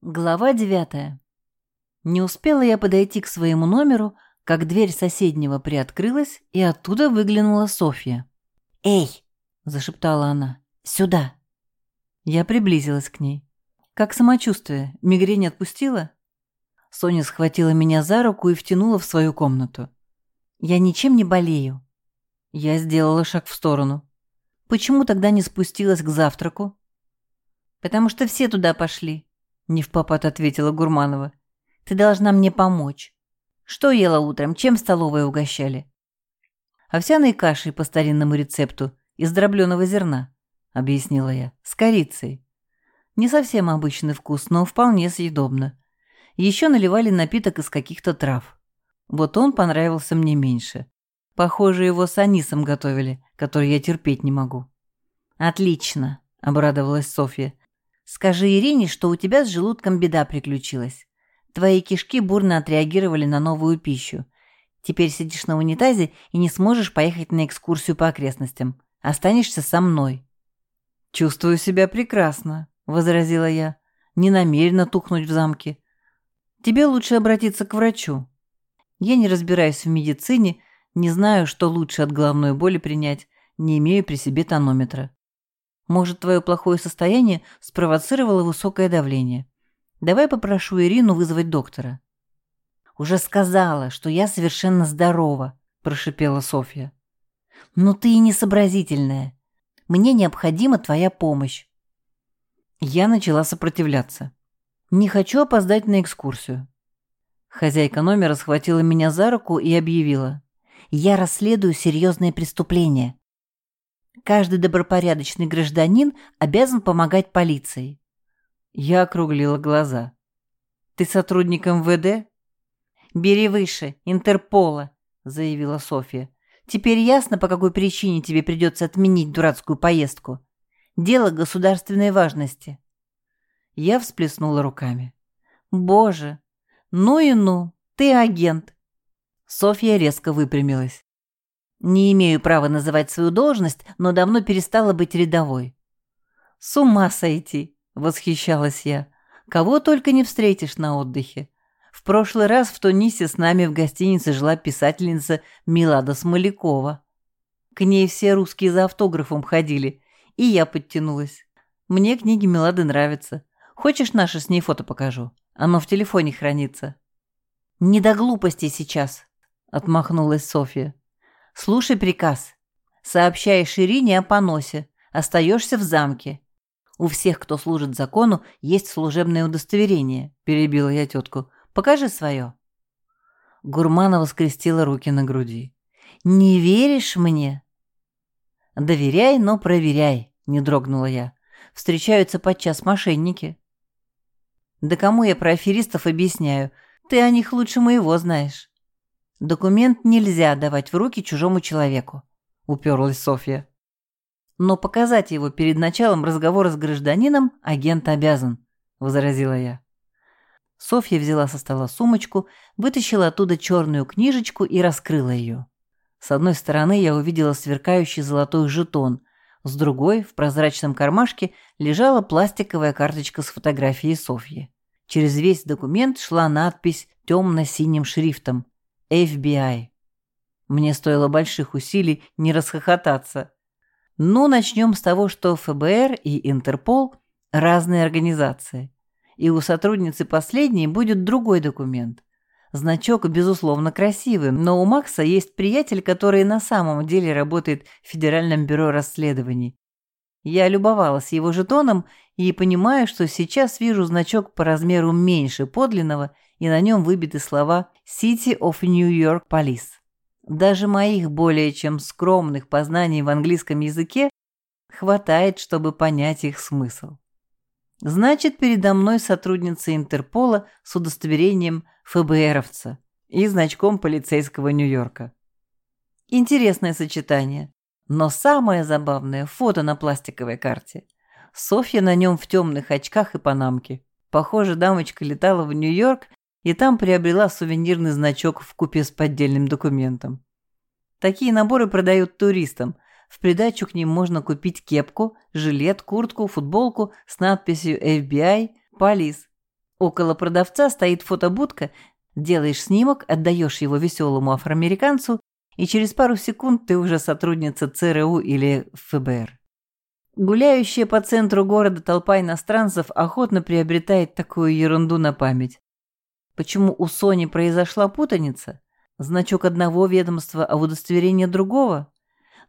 Глава девятая. Не успела я подойти к своему номеру, как дверь соседнего приоткрылась, и оттуда выглянула Софья. «Эй!» – зашептала она. «Сюда!» Я приблизилась к ней. «Как самочувствие? Мигрень отпустила?» Соня схватила меня за руку и втянула в свою комнату. «Я ничем не болею». Я сделала шаг в сторону. «Почему тогда не спустилась к завтраку?» «Потому что все туда пошли», не в попад ответила Гурманова. Ты должна мне помочь. Что ела утром? Чем в столовой угощали? Овсяной кашей по старинному рецепту из дробленого зерна, объяснила я, с корицей. Не совсем обычный вкус, но вполне съедобно. Еще наливали напиток из каких-то трав. Вот он понравился мне меньше. Похоже, его с анисом готовили, который я терпеть не могу. «Отлично», — обрадовалась Софья. Скажи Ирине, что у тебя с желудком беда приключилась. Твои кишки бурно отреагировали на новую пищу. Теперь сидишь на унитазе и не сможешь поехать на экскурсию по окрестностям. Останешься со мной». «Чувствую себя прекрасно», — возразила я. «Не намерена тухнуть в замке. Тебе лучше обратиться к врачу. Я не разбираюсь в медицине, не знаю, что лучше от головной боли принять, не имею при себе тонометра. Может, твое плохое состояние спровоцировало высокое давление. Давай попрошу Ирину вызвать доктора». «Уже сказала, что я совершенно здорова», – прошипела Софья. «Но ты и несообразительная. Мне необходима твоя помощь». Я начала сопротивляться. «Не хочу опоздать на экскурсию». Хозяйка номера схватила меня за руку и объявила. «Я расследую серьезные преступления. Каждый добропорядочный гражданин обязан помогать полиции. Я округлила глаза. Ты сотрудник МВД? Бери выше, Интерпола, заявила Софья. Теперь ясно, по какой причине тебе придется отменить дурацкую поездку. Дело государственной важности. Я всплеснула руками. Боже, ну и ну, ты агент. Софья резко выпрямилась. Не имею права называть свою должность, но давно перестала быть рядовой. С ума сойти, восхищалась я. Кого только не встретишь на отдыхе. В прошлый раз в Тунисе с нами в гостинице жила писательница Милада Смолякова. К ней все русские за автографом ходили, и я подтянулась. Мне книги Милады нравятся. Хочешь, наше с ней фото покажу? Оно в телефоне хранится. Не до глупости сейчас, отмахнулась Софья. Слушай приказ. Сообщаешь Ирине о поносе. Остаешься в замке. У всех, кто служит закону, есть служебное удостоверение, перебила я тетку. Покажи свое. Гурманова скрестила руки на груди. «Не веришь мне?» «Доверяй, но проверяй», — не дрогнула я. «Встречаются подчас мошенники». «Да кому я про аферистов объясняю? Ты о них лучше моего знаешь». Документ нельзя давать в руки чужому человеку, уперлась Софья. Но показать его перед началом разговора с гражданином агент обязан, возразила я. Софья взяла со стола сумочку, вытащила оттуда черную книжечку и раскрыла ее. С одной стороны я увидела сверкающий золотой жетон, с другой, в прозрачном кармашке, лежала пластиковая карточка с фотографией Софьи. Через весь документ шла надпись темно-синим шрифтом FBI. Мне стоило больших усилий не расхохотаться. Ну, начнем с того, что ФБР и Интерпол – разные организации. И у сотрудницы последней будет другой документ. Значок, безусловно, красивый, но у Макса есть приятель, который на самом деле работает в Федеральном бюро расследований. Я любовалась его жетоном и понимаю, что сейчас вижу значок по размеру меньше подлинного – и на нем выбиты слова «City of New York Police». Даже моих более чем скромных познаний в английском языке хватает, чтобы понять их смысл. Значит, передо мной сотрудница Интерпола с удостоверением ФБРовца и значком полицейского Нью-Йорка. Интересное сочетание. Но самое забавное – фото на пластиковой карте. Софья на нем в темных очках и панамке. Похоже, дамочка летала в Нью-Йорк и там приобрела сувенирный значок в купе с поддельным документом. Такие наборы продают туристам. В придачу к ним можно купить кепку, жилет, куртку, футболку с надписью FBI, полис. Около продавца стоит фотобудка, делаешь снимок, отдаешь его веселому афроамериканцу, и через пару секунд ты уже сотрудница ЦРУ или ФБР. Гуляющая по центру города толпа иностранцев охотно приобретает такую ерунду на память. Почему у Сони произошла путаница? Значок одного ведомства, а удостоверение другого?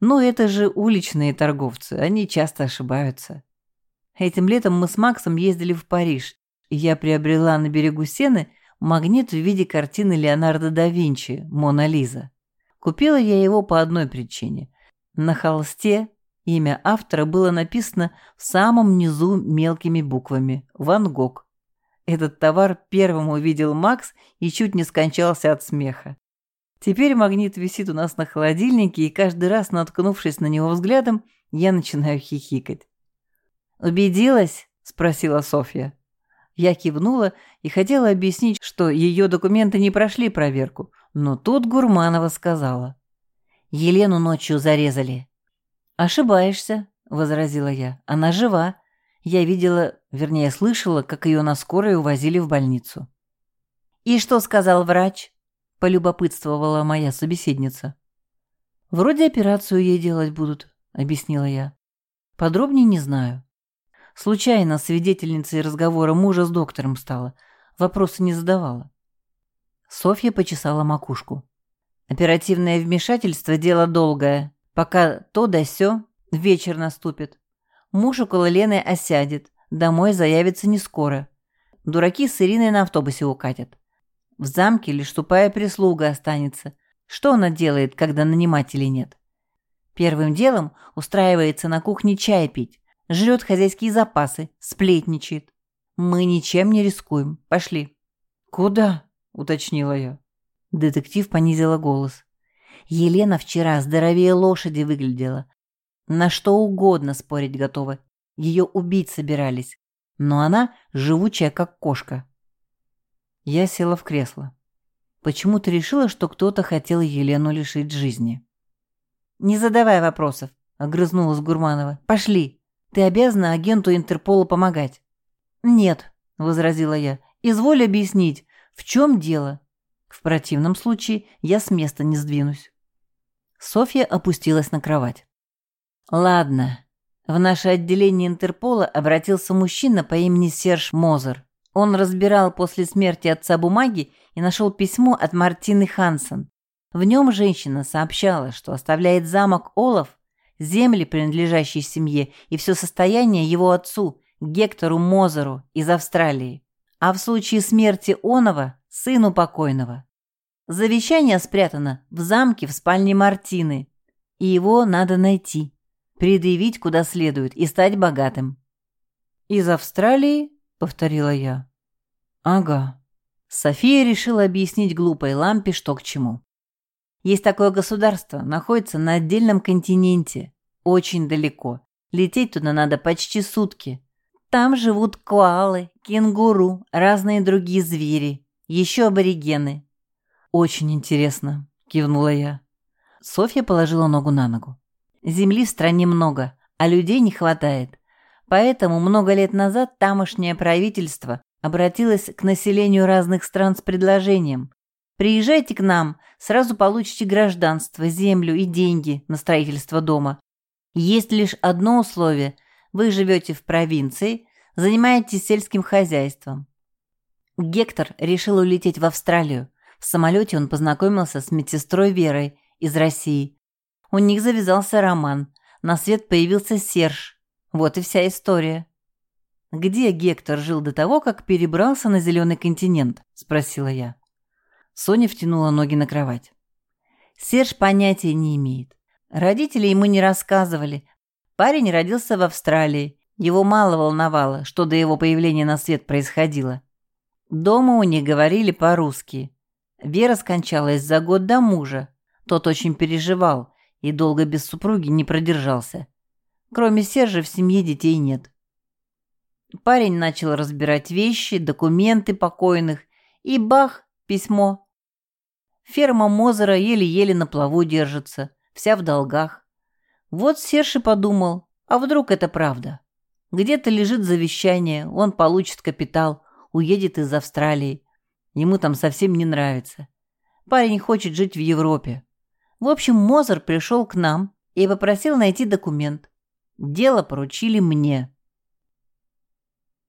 Ну, это же уличные торговцы, они часто ошибаются. Этим летом мы с Максом ездили в Париж, и я приобрела на берегу Сены магнит в виде картины Леонардо да Винчи «Мона Лиза». Купила я его по одной причине. На холсте имя автора было написано в самом низу мелкими буквами «Ван Гог». Этот товар первым увидел Макс и чуть не скончался от смеха. Теперь магнит висит у нас на холодильнике, и каждый раз, наткнувшись на него взглядом, я начинаю хихикать. «Убедилась?» – спросила Софья. Я кивнула и хотела объяснить, что ее документы не прошли проверку, но тут Гурманова сказала. «Елену ночью зарезали». «Ошибаешься», – возразила я. «Она жива. Я видела, вернее, слышала, как ее на скорой увозили в больницу». «И что сказал врач?» – полюбопытствовала моя собеседница. «Вроде операцию ей делать будут», – объяснила я. «Подробнее не знаю. Случайно свидетельницей разговора мужа с доктором стала. Вопросы не задавала». Софья почесала макушку. «Оперативное вмешательство – дело долгое. Пока то да сё, вечер наступит. Муж около Лены осядет, домой заявится не скоро. Дураки с Ириной на автобусе укатят. В замке лишь тупая прислуга останется. Что она делает, когда нанимателей нет? Первым делом устраивается на кухне чай пить, жрет хозяйские запасы, сплетничает. Мы ничем не рискуем. Пошли. Куда? уточнила я. Детектив понизила голос. Елена вчера здоровее лошади выглядела. На что угодно спорить готова. Ее убить собирались. Но она живучая, как кошка. Я села в кресло. Почему ты решила, что кто-то хотел Елену лишить жизни? «Не задавай вопросов», — огрызнулась Гурманова. «Пошли. Ты обязана агенту Интерпола помогать». «Нет», — возразила я. «Изволь объяснить, в чем дело? В противном случае я с места не сдвинусь». Софья опустилась на кровать. «Ладно. В наше отделение Интерпола обратился мужчина по имени Серж Мозер. Он разбирал после смерти отца бумаги и нашел письмо от Мартины Хансен. В нем женщина сообщала, что оставляет замок Олаф, земли, принадлежащие семье, и все состояние его отцу, Гектору Мозеру из Австралии, а в случае смерти Онова – сыну покойного. Завещание спрятано в замке в спальне Мартины, и его надо найти, предъявить куда следует и стать богатым. «Из Австралии?» — повторила я. «Ага». София решила объяснить глупой лампе, что к чему. Есть такое государство, находится на отдельном континенте, очень далеко. Лететь туда надо почти сутки. Там живут коалы, кенгуру, разные другие звери, еще аборигены. Очень интересно, кивнула я. Софья положила ногу на ногу. Земли в стране много, а людей не хватает. Поэтому много лет назад тамошнее правительство обратилось к населению разных стран с предложением «Приезжайте к нам, сразу получите гражданство, землю и деньги на строительство дома. Есть лишь одно условие – вы живете в провинции, занимаетесь сельским хозяйством». Гектор решил улететь в Австралию. В самолете он познакомился с медсестрой Верой из России. У них завязался роман. На свет появился Серж, вот и вся история. «Где Гектор жил до того, как перебрался на Зеленый континент?» – спросила я. Соня втянула ноги на кровать. Серж понятия не имеет. Родители ему не рассказывали. Парень родился в Австралии. Его мало волновало, что до его появления на свет происходило. Дома у них говорили по-русски. Вера скончалась за год до мужа. Тот очень переживал и долго без супруги не продержался. Кроме Сержа в семье детей нет. Парень начал разбирать вещи, документы покойных, и бах, письмо. Ферма Мозера еле-еле на плаву держится, вся в долгах. Вот Серж и подумал, а вдруг это правда? Где-то лежит завещание, он получит капитал, Уедет из Австралии. Ему там совсем не нравится. Парень хочет жить в Европе. В общем, Мозер пришел к нам и попросил найти документ. Дело поручили мне.